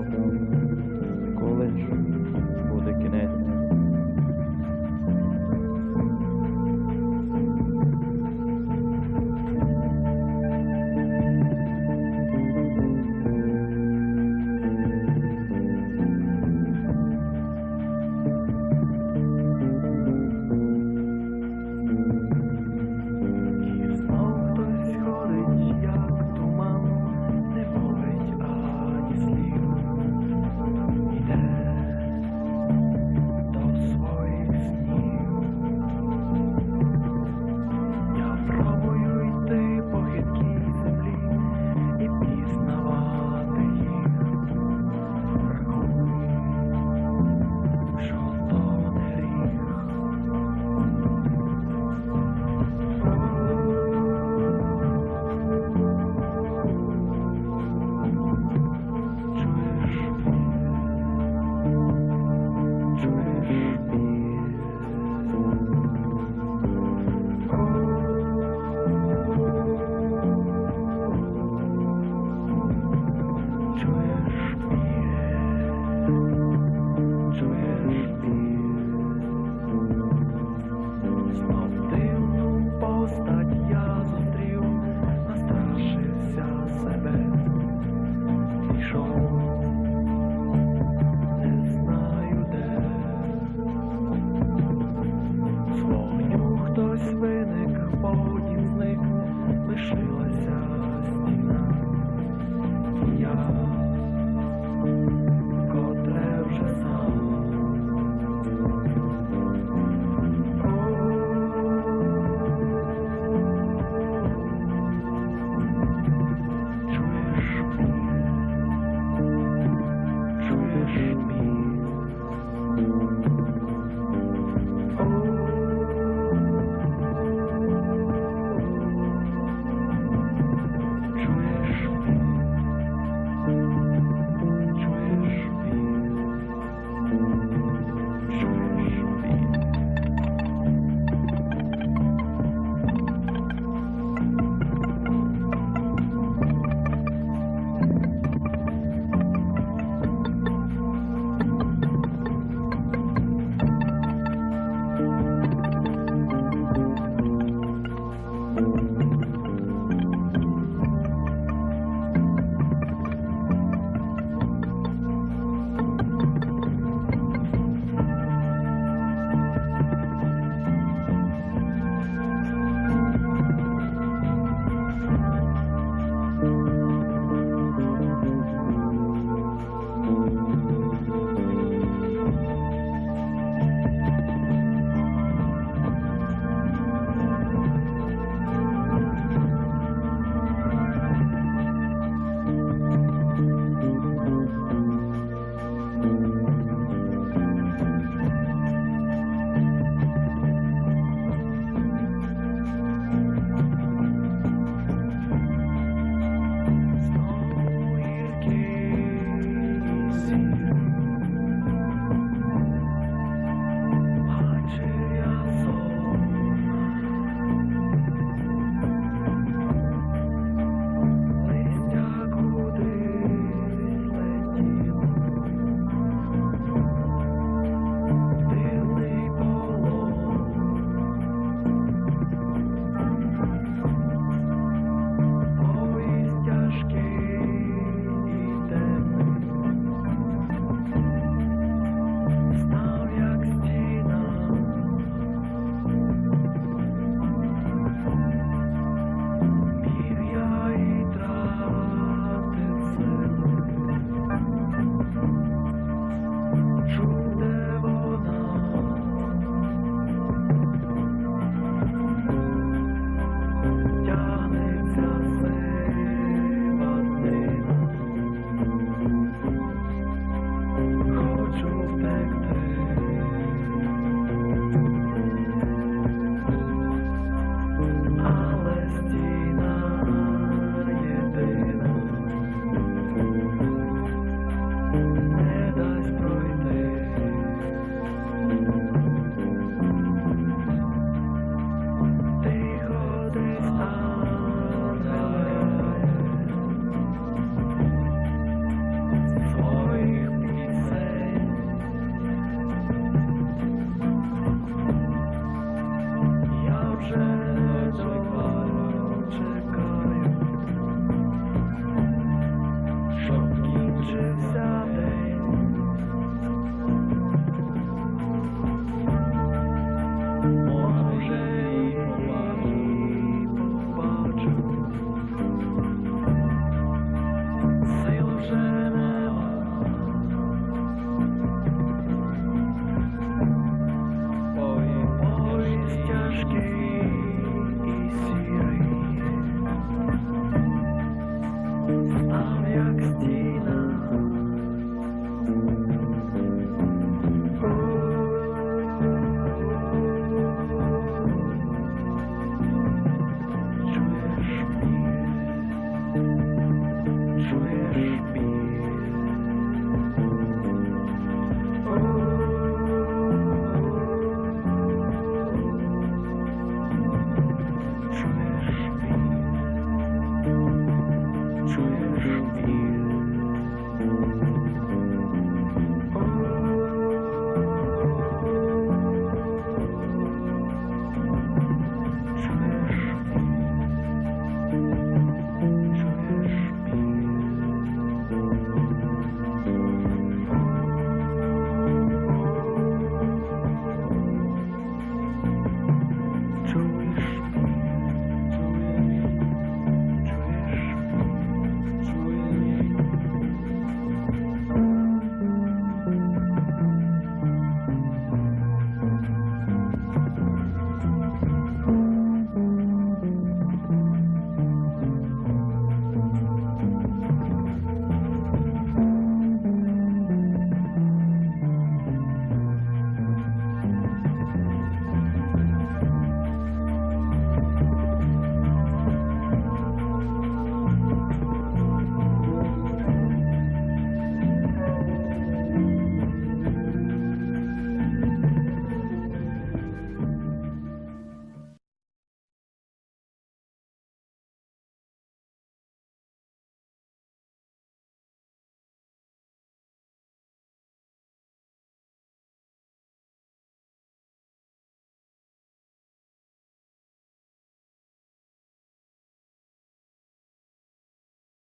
welcome. trash.